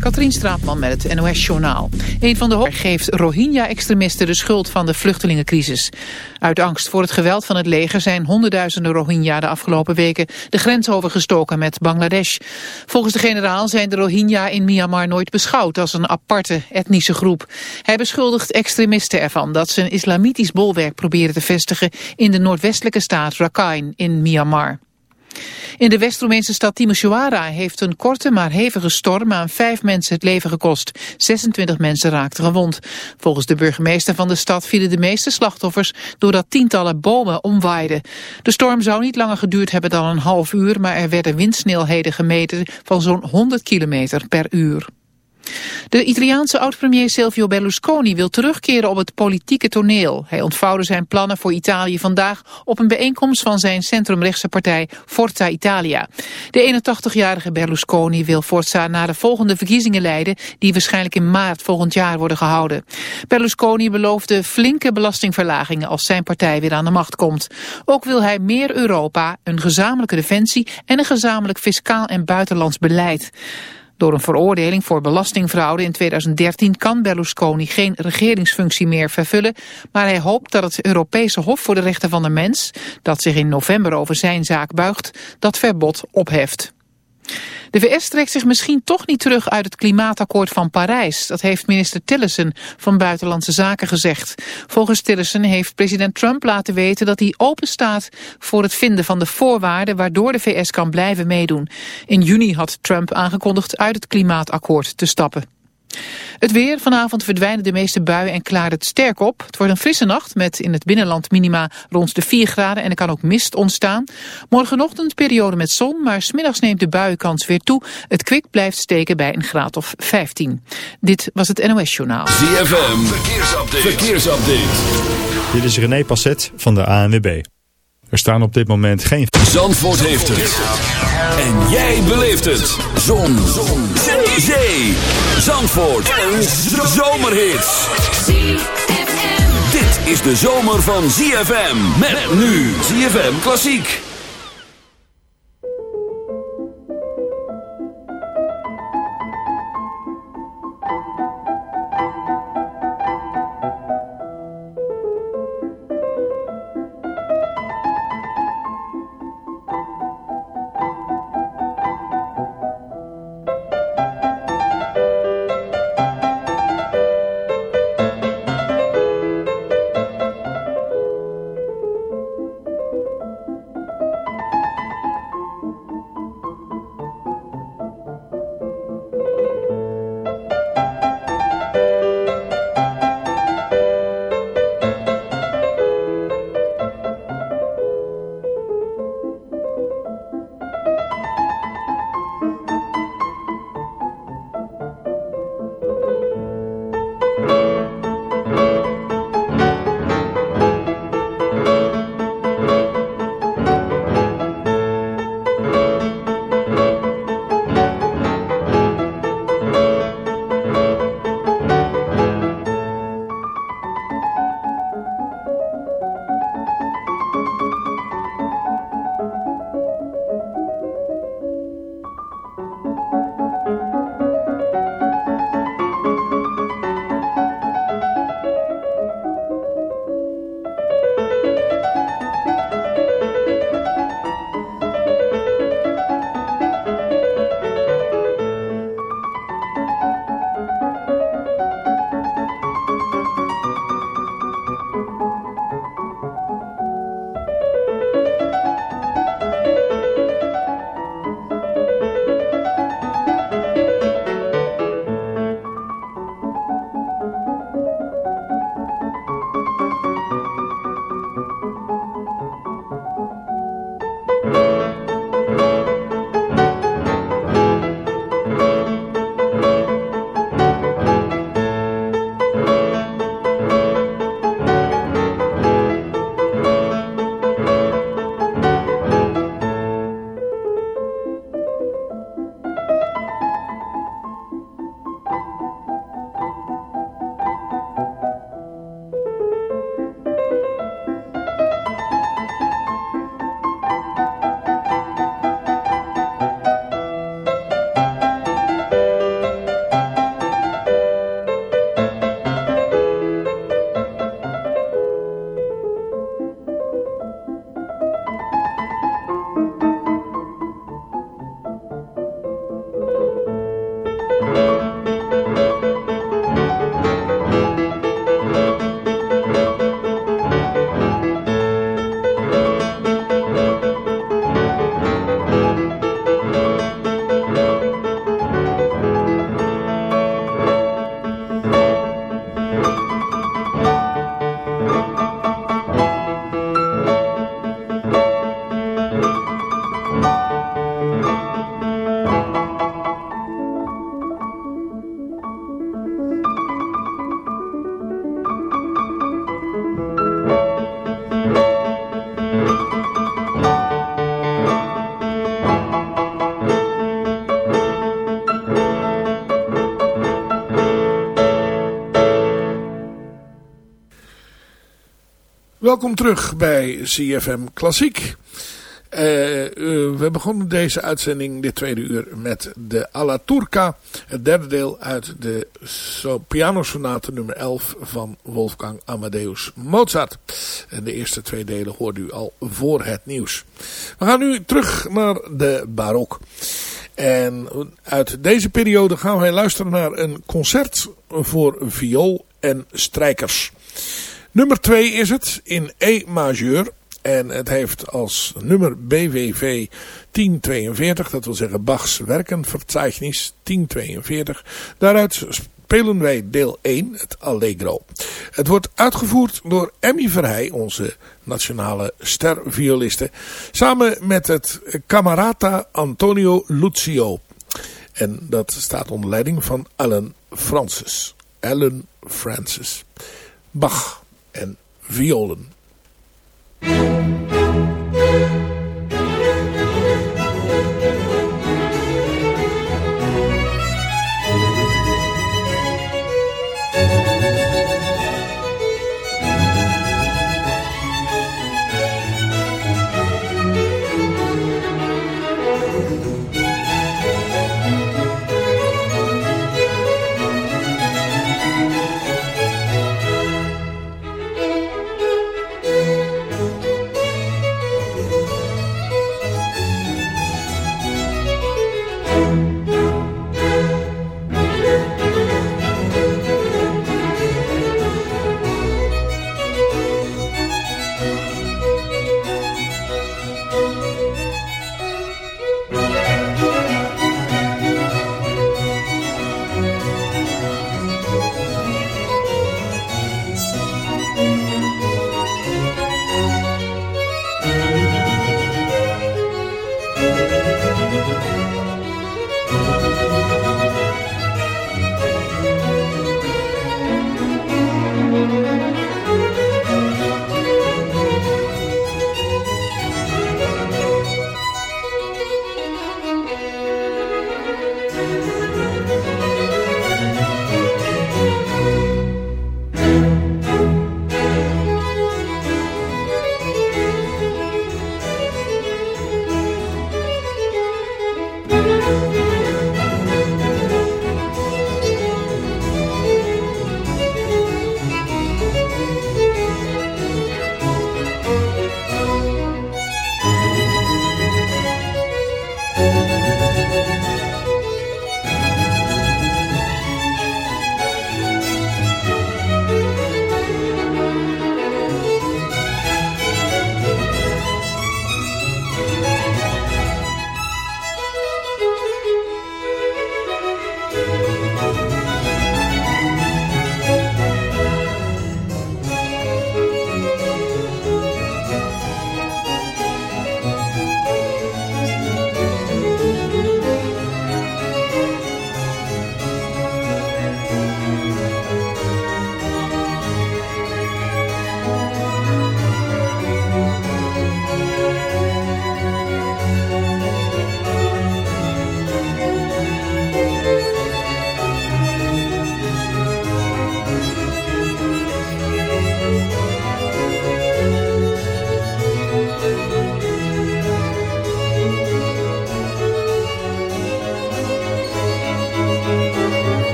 Katrien Straatman met het NOS-journaal. Een van de hoofd geeft Rohingya-extremisten de schuld van de vluchtelingencrisis. Uit angst voor het geweld van het leger zijn honderdduizenden Rohingya de afgelopen weken de grens overgestoken met Bangladesh. Volgens de generaal zijn de Rohingya in Myanmar nooit beschouwd als een aparte etnische groep. Hij beschuldigt extremisten ervan dat ze een islamitisch bolwerk proberen te vestigen in de noordwestelijke staat Rakhine in Myanmar. In de West-Roemeense stad Timisoara heeft een korte maar hevige storm aan vijf mensen het leven gekost. 26 mensen raakten gewond. Volgens de burgemeester van de stad vielen de meeste slachtoffers doordat tientallen bomen omwaaiden. De storm zou niet langer geduurd hebben dan een half uur, maar er werden windsnelheden gemeten van zo'n 100 kilometer per uur. De Italiaanse oud-premier Silvio Berlusconi wil terugkeren op het politieke toneel. Hij ontvouwde zijn plannen voor Italië vandaag op een bijeenkomst van zijn centrumrechtse partij Forza Italia. De 81-jarige Berlusconi wil Forza naar de volgende verkiezingen leiden die waarschijnlijk in maart volgend jaar worden gehouden. Berlusconi beloofde flinke belastingverlagingen als zijn partij weer aan de macht komt. Ook wil hij meer Europa, een gezamenlijke defensie en een gezamenlijk fiscaal en buitenlands beleid. Door een veroordeling voor belastingfraude in 2013 kan Berlusconi geen regeringsfunctie meer vervullen, maar hij hoopt dat het Europese Hof voor de Rechten van de Mens, dat zich in november over zijn zaak buigt, dat verbod opheft. De VS trekt zich misschien toch niet terug uit het klimaatakkoord van Parijs. Dat heeft minister Tillerson van Buitenlandse Zaken gezegd. Volgens Tillerson heeft president Trump laten weten dat hij open staat voor het vinden van de voorwaarden waardoor de VS kan blijven meedoen. In juni had Trump aangekondigd uit het klimaatakkoord te stappen. Het weer. Vanavond verdwijnen de meeste buien en klaart het sterk op. Het wordt een frisse nacht met in het binnenland minima rond de 4 graden en er kan ook mist ontstaan. Morgenochtend periode met zon, maar smiddags neemt de buienkans weer toe. Het kwik blijft steken bij een graad of 15. Dit was het NOS Journaal. ZFM. Verkeersupdate. Verkeersupdate. Dit is René Passet van de ANWB. Er staan op dit moment geen... Zandvoort heeft het. En jij beleeft het. Zon. Zon. Zee. Zandvoort. Een zomerhit. Dit is de zomer van ZFM. Met nu ZFM Klassiek. Welkom terug bij CFM Klassiek. Uh, we begonnen deze uitzending, dit tweede uur, met de Alla Turca. Het derde deel uit de so pianosonate nummer 11 van Wolfgang Amadeus Mozart. En de eerste twee delen hoorde u al voor het nieuws. We gaan nu terug naar de barok. En uit deze periode gaan wij luisteren naar een concert voor viool en strijkers. Nummer 2 is het in E majeur. En het heeft als nummer BWV 1042, dat wil zeggen Bachs werkenverzeichnis 1042. Daaruit spelen wij deel 1, het Allegro. Het wordt uitgevoerd door Emmy Verheij, onze nationale stervioliste, samen met het Camerata Antonio Lucio. En dat staat onder leiding van Alan Francis. Alan Francis. Bach en violen.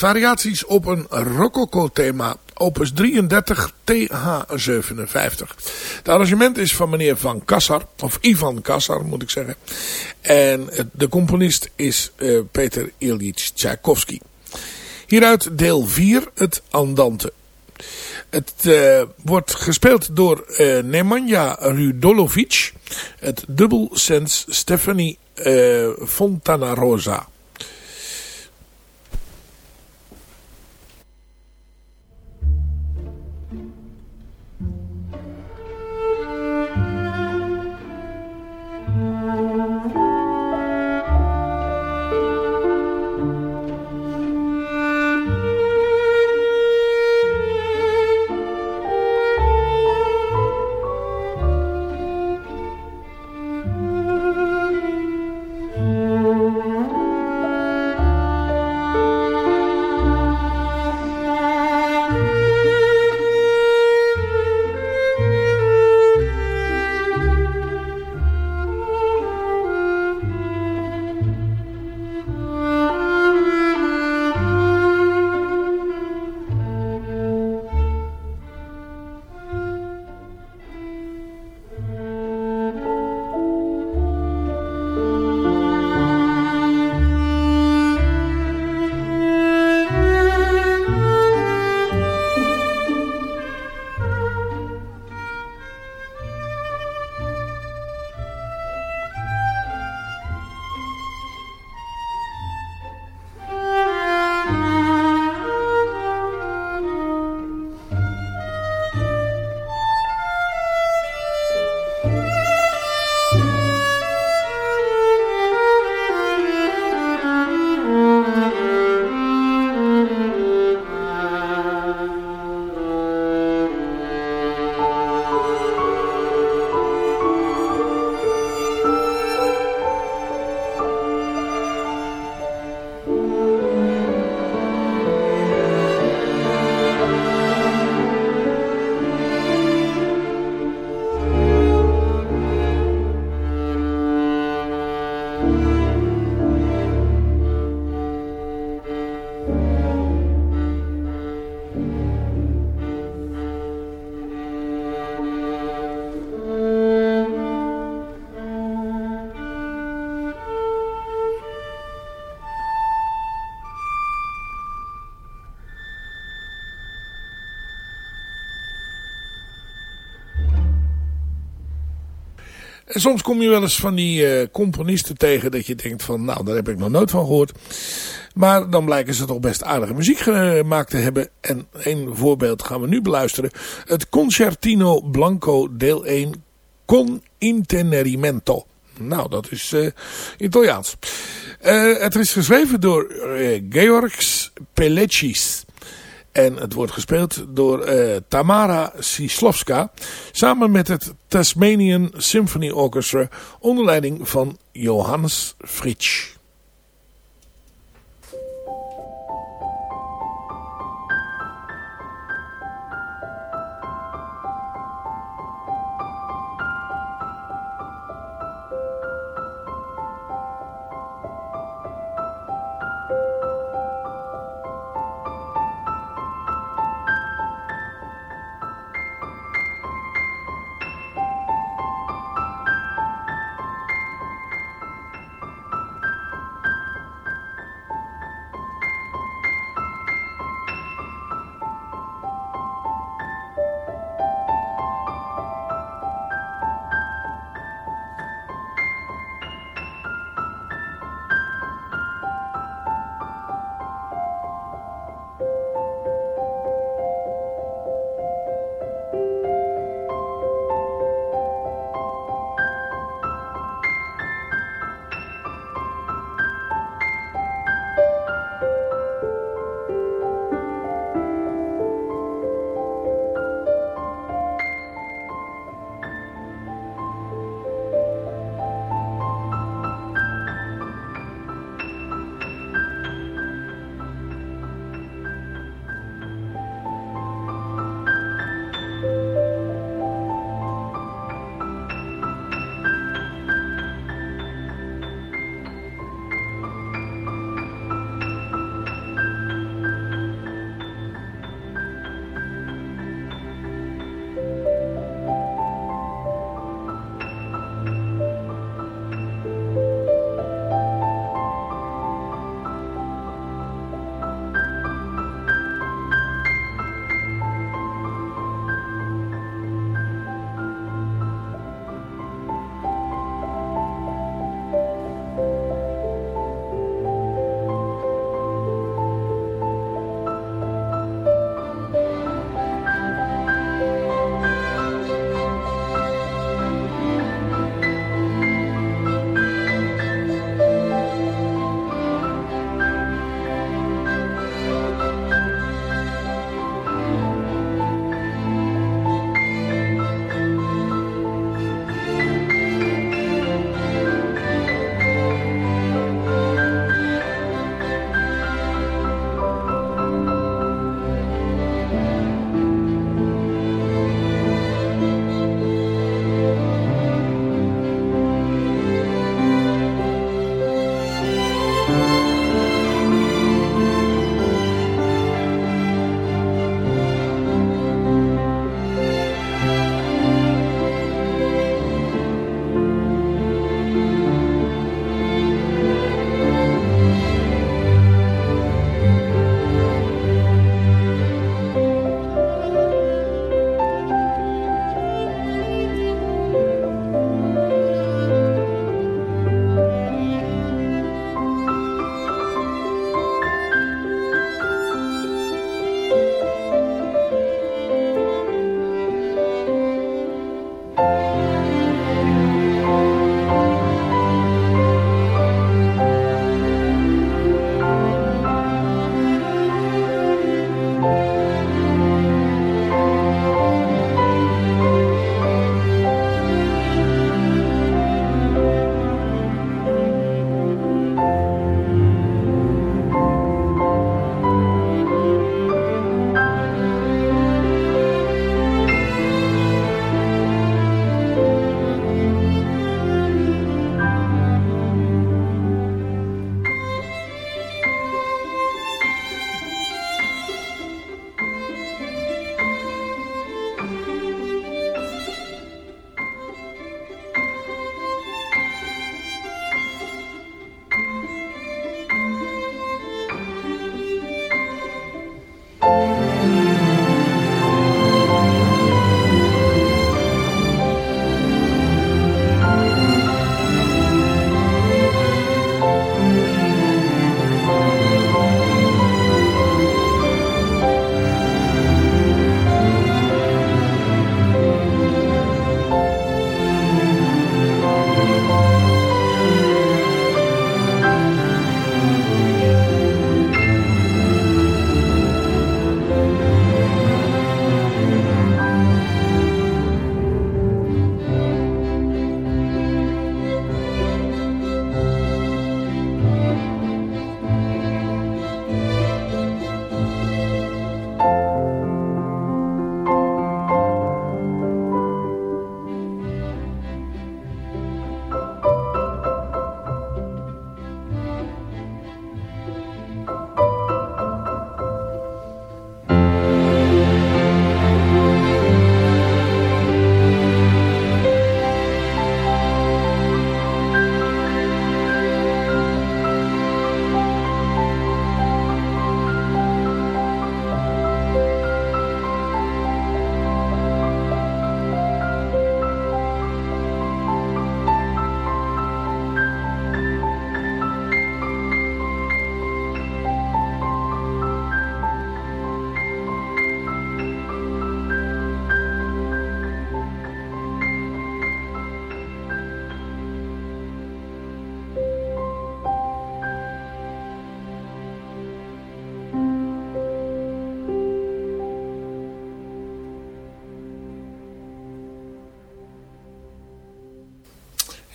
Variaties op een rococo-thema. Opus 33 TH57. Het arrangement is van meneer Van Kassar. Of Ivan Kassar moet ik zeggen. En de componist is uh, Peter Ilyich Tchaikovsky. Hieruit deel 4, het Andante. Het uh, wordt gespeeld door uh, Nemanja Rudolovic. Het dubbelsens Stephanie uh, Fontana En soms kom je wel eens van die uh, componisten tegen dat je denkt van nou daar heb ik nog nooit van gehoord. Maar dan blijken ze toch best aardige muziek gemaakt te hebben. En een voorbeeld gaan we nu beluisteren. Het Concertino Blanco deel 1 Con Intenerimento. Nou, dat is uh, Italiaans. Uh, het is geschreven door Georgs Pelecis. En het wordt gespeeld door uh, Tamara Sislovska. Samen met het Tasmanian Symphony Orchestra. Onder leiding van Johannes Fritsch.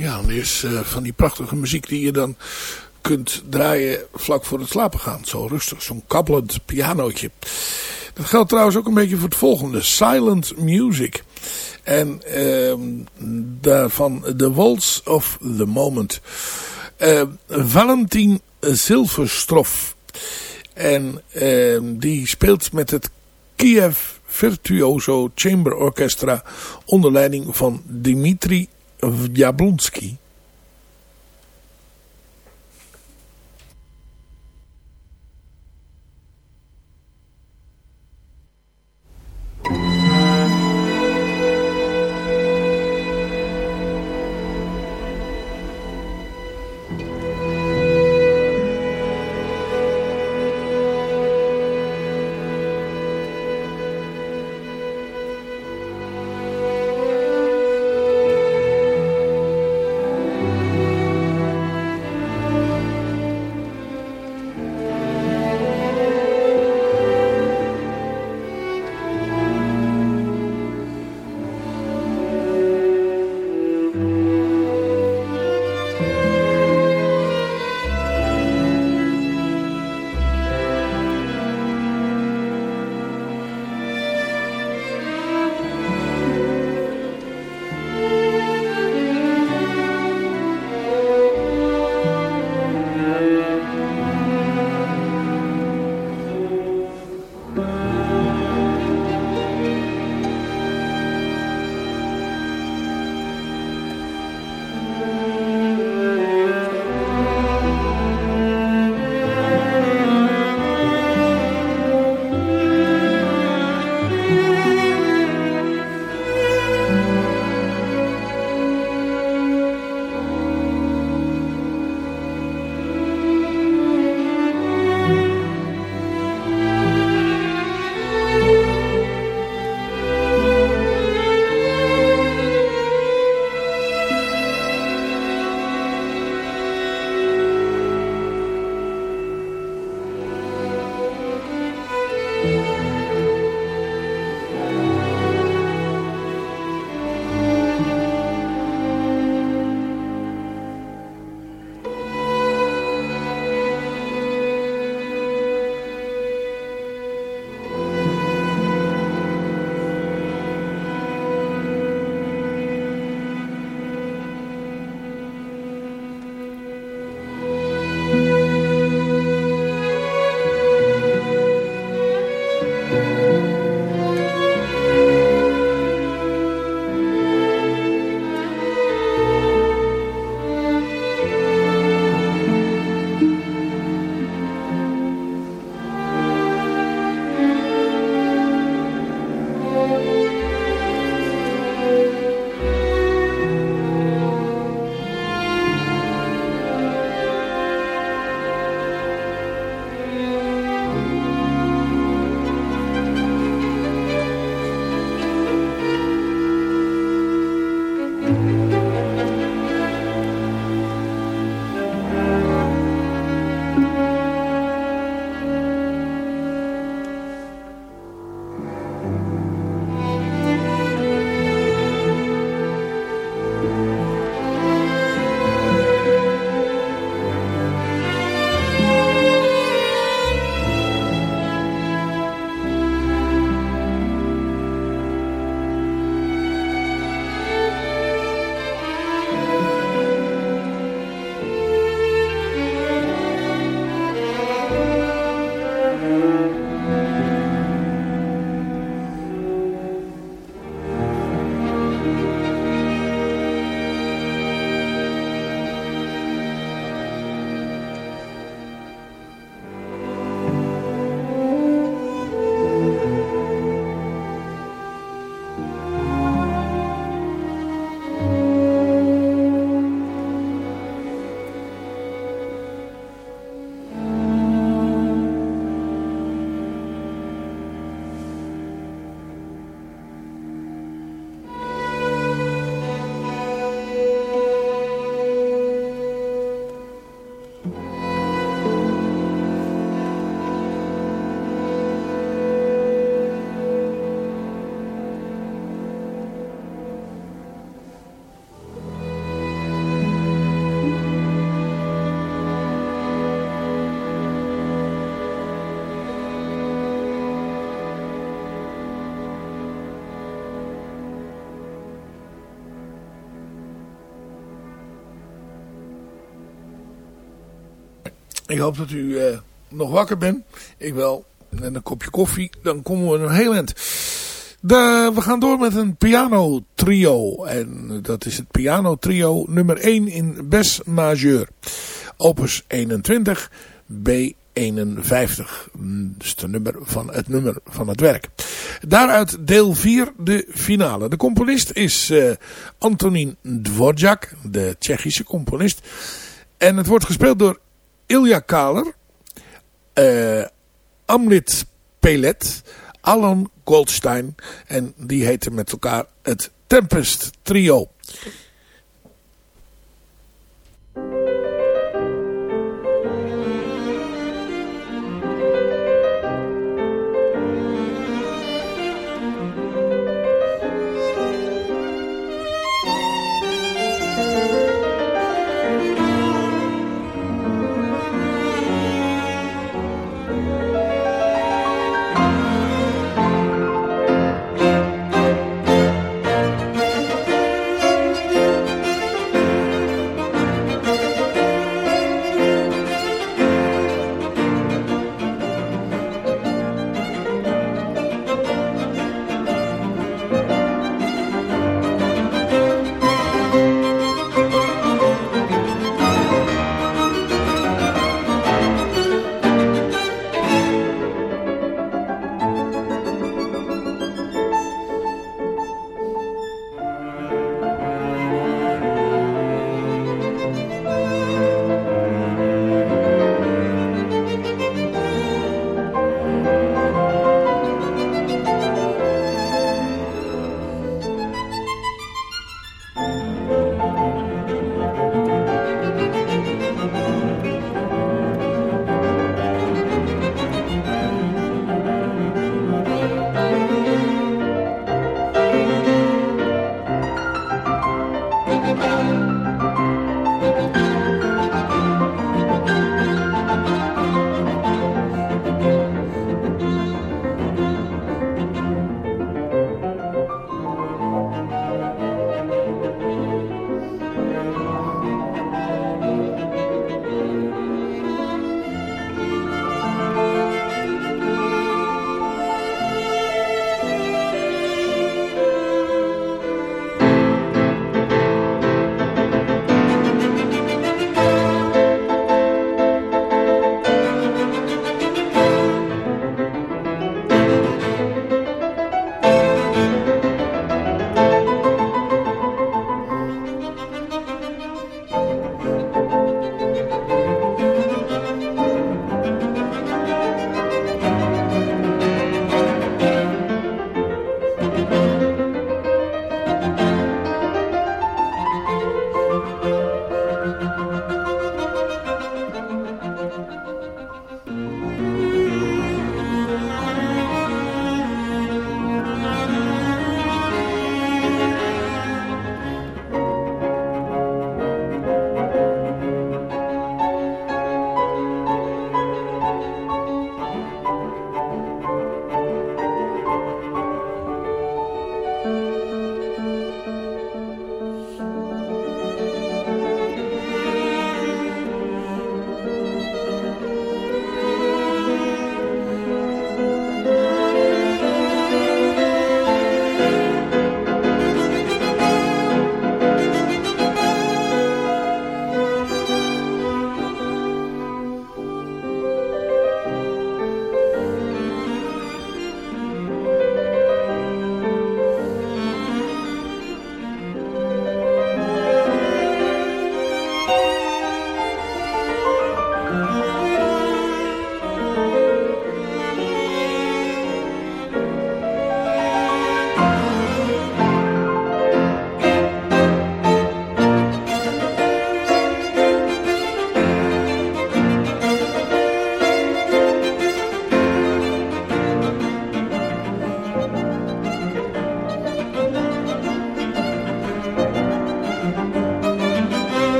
Piano is van die prachtige muziek die je dan kunt draaien vlak voor het slapen gaan. Zo rustig, zo'n kabbelend pianootje. Dat geldt trouwens ook een beetje voor het volgende. Silent Music. En uh, daarvan The Waltz of the Moment. Uh, Valentin Zilverstrof. En uh, die speelt met het Kiev Virtuoso Chamber Orchestra onder leiding van Dimitri w Jabłuncki Ik hoop dat u uh, nog wakker bent. Ik wel. En een kopje koffie. Dan komen we een heel eind. De, we gaan door met een piano trio. En dat is het piano trio nummer 1 in Bes majeur. Opus 21 B51. Dus de nummer van het nummer van het werk. Daaruit deel 4 de finale. De componist is uh, Antonin Dvorak, de Tsjechische componist. En het wordt gespeeld door Ilja Kaler, uh, Amrit Pelet, Alan Goldstein. En die heten met elkaar het Tempest Trio.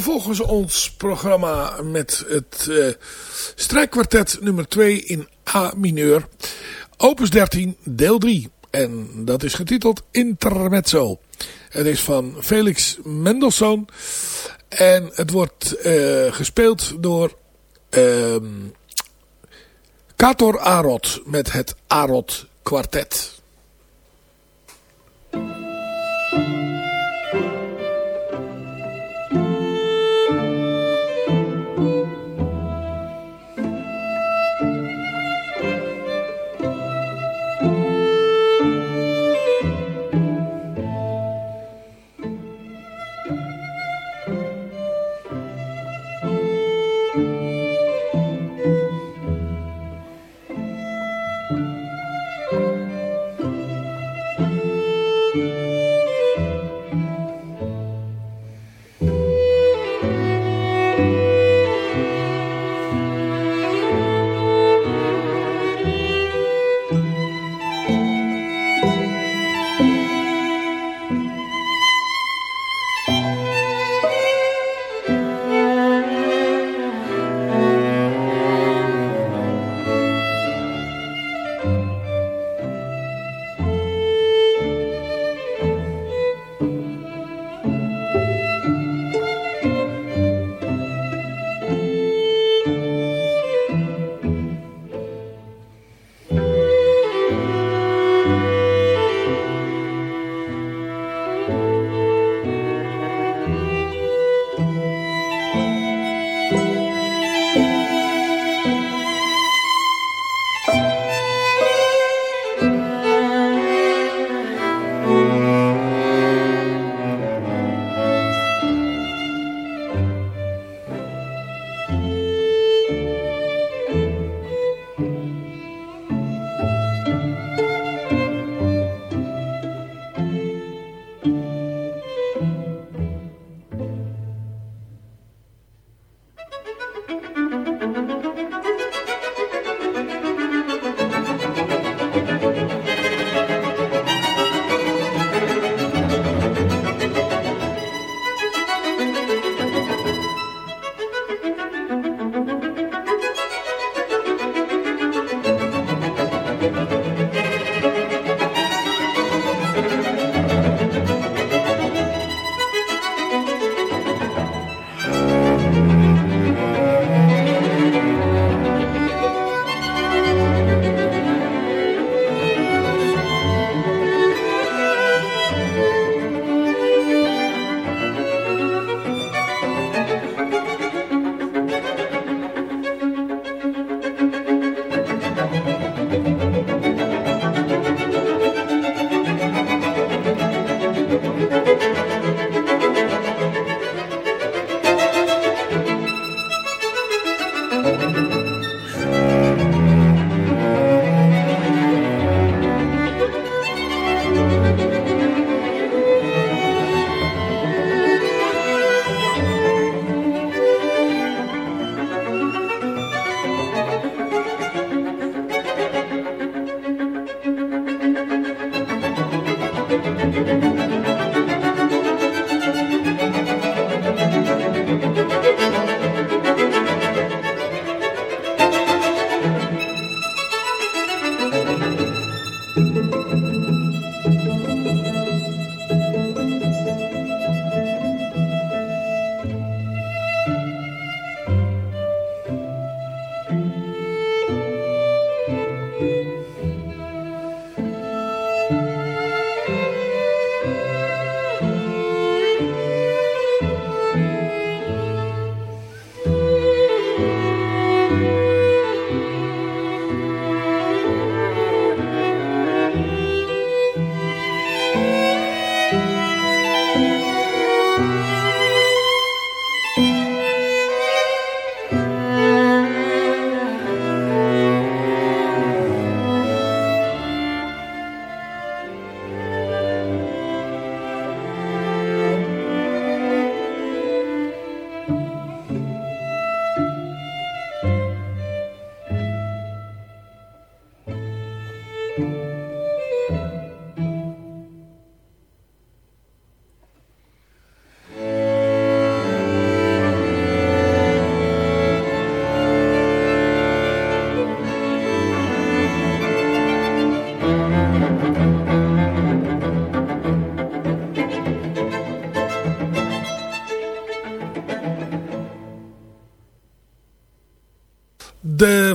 Vervolgens ons programma met het uh, strijkkwartet nummer 2 in A mineur. Opus 13, deel 3. En dat is getiteld Intermezzo. Het is van Felix Mendelssohn. En het wordt uh, gespeeld door uh, Kator Arot met het Arot Quartet.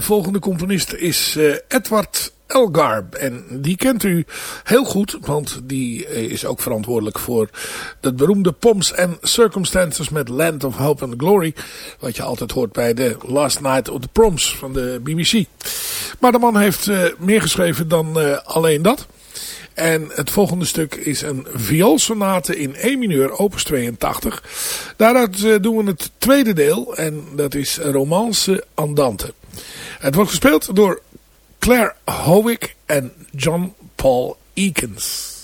Volgende componist is uh, Edward Elgar. En die kent u heel goed, want die is ook verantwoordelijk voor dat beroemde Pomps and Circumstances met Land of Hope and Glory. Wat je altijd hoort bij de Last Night of the Proms van de BBC. Maar de man heeft uh, meer geschreven dan alleen dat. En het volgende stuk is een vioolsonate in E mineur, opus 82. Daaruit doen we het tweede deel en dat is Romance Andante. Het wordt gespeeld door Claire Howick en John Paul Eakins.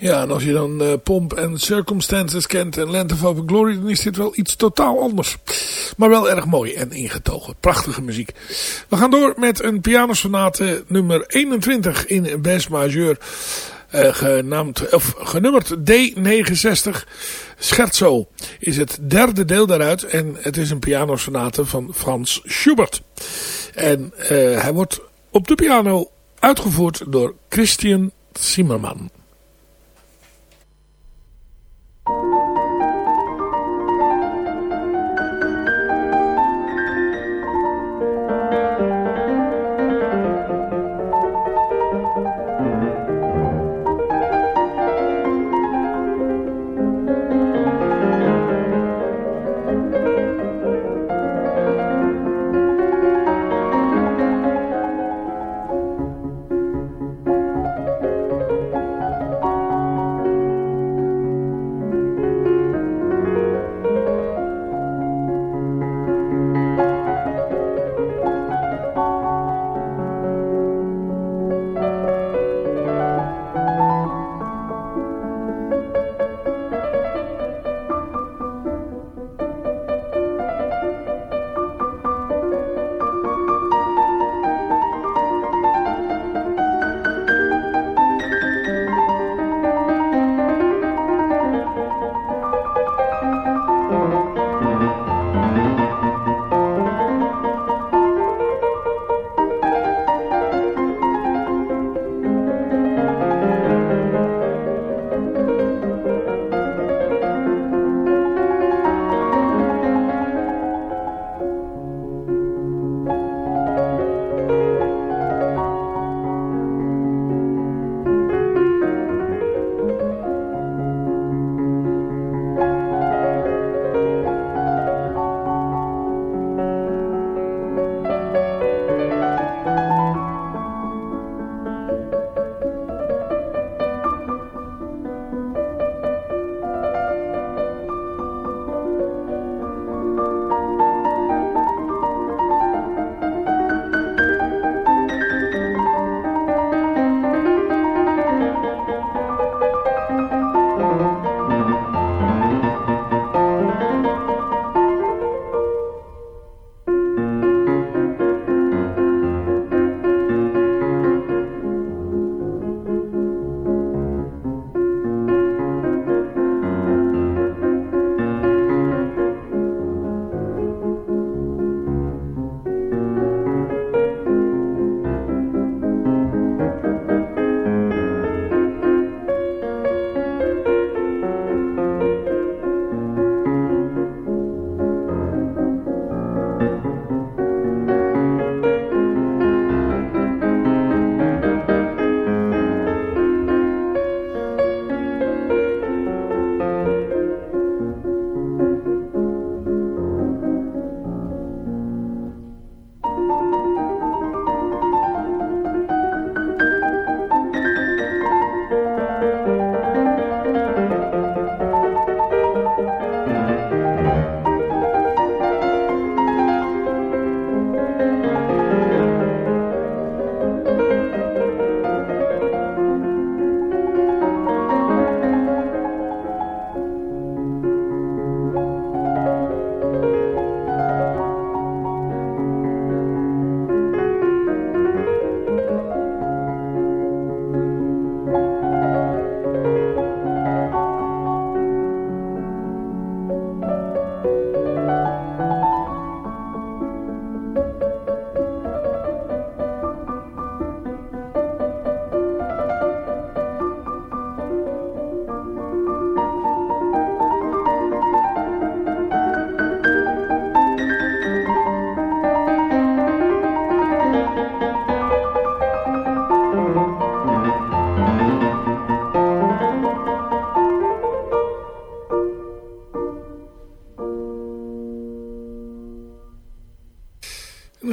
Ja, en als je dan uh, Pomp en Circumstances kent en Land of Open Glory, dan is dit wel iets totaal anders. Maar wel erg mooi en ingetogen. Prachtige muziek. We gaan door met een pianosonate nummer 21 in Bes Majeur. Uh, genaamd, of genummerd D69 Scherzo is het derde deel daaruit. En het is een pianosonate van Frans Schubert. En uh, hij wordt op de piano uitgevoerd door Christian Zimmerman.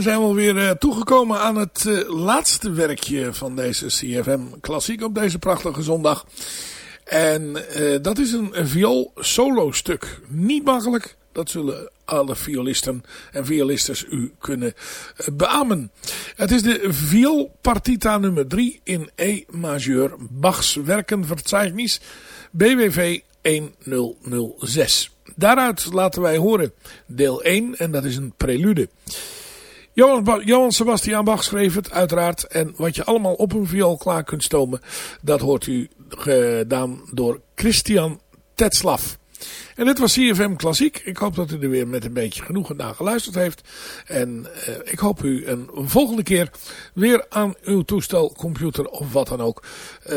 Zijn we alweer uh, toegekomen aan het uh, laatste werkje van deze CFM Klassiek op deze prachtige zondag. En uh, dat is een, viool solo stuk. Niet makkelijk, dat zullen alle violisten en violisters u kunnen beamen. Het is de vioolpartita nummer 3 in E majeur. Bachs werkenverzeichnis BWV 1006. Daaruit laten wij horen deel 1 en dat is een prelude. Johan, Sebastian Bach schreef het uiteraard. En wat je allemaal op een viool klaar kunt stomen, dat hoort u gedaan door Christian Tetslaf. En dit was CFM Klassiek. Ik hoop dat u er weer met een beetje genoegen naar geluisterd heeft. En uh, ik hoop u een volgende keer weer aan uw toestel, computer of wat dan ook uh,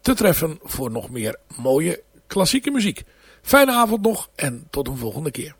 te treffen voor nog meer mooie klassieke muziek. Fijne avond nog en tot een volgende keer.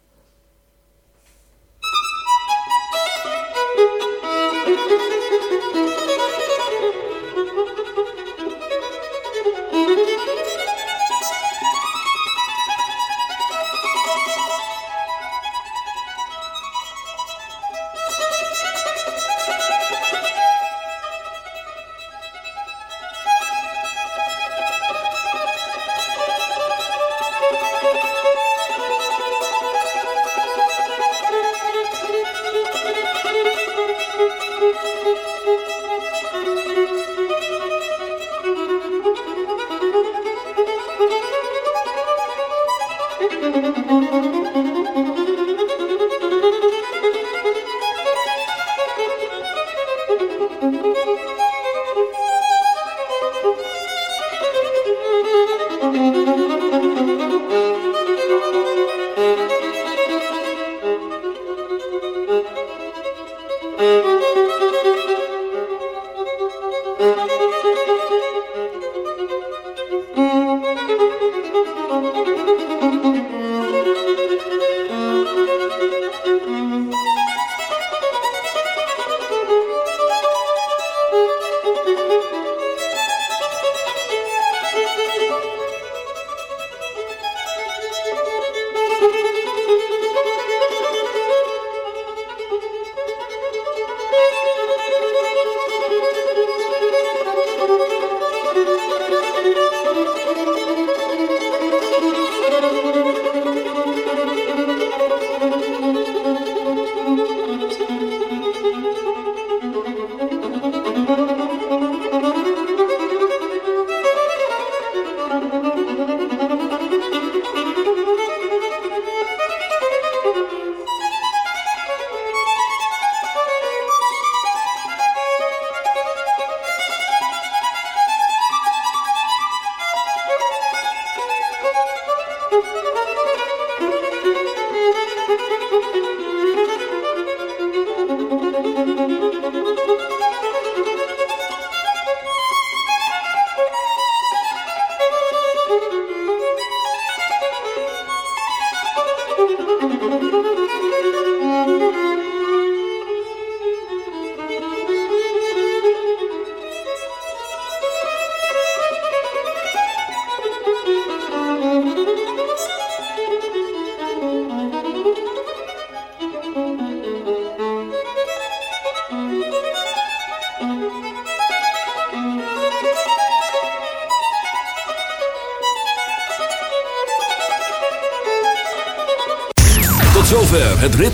Het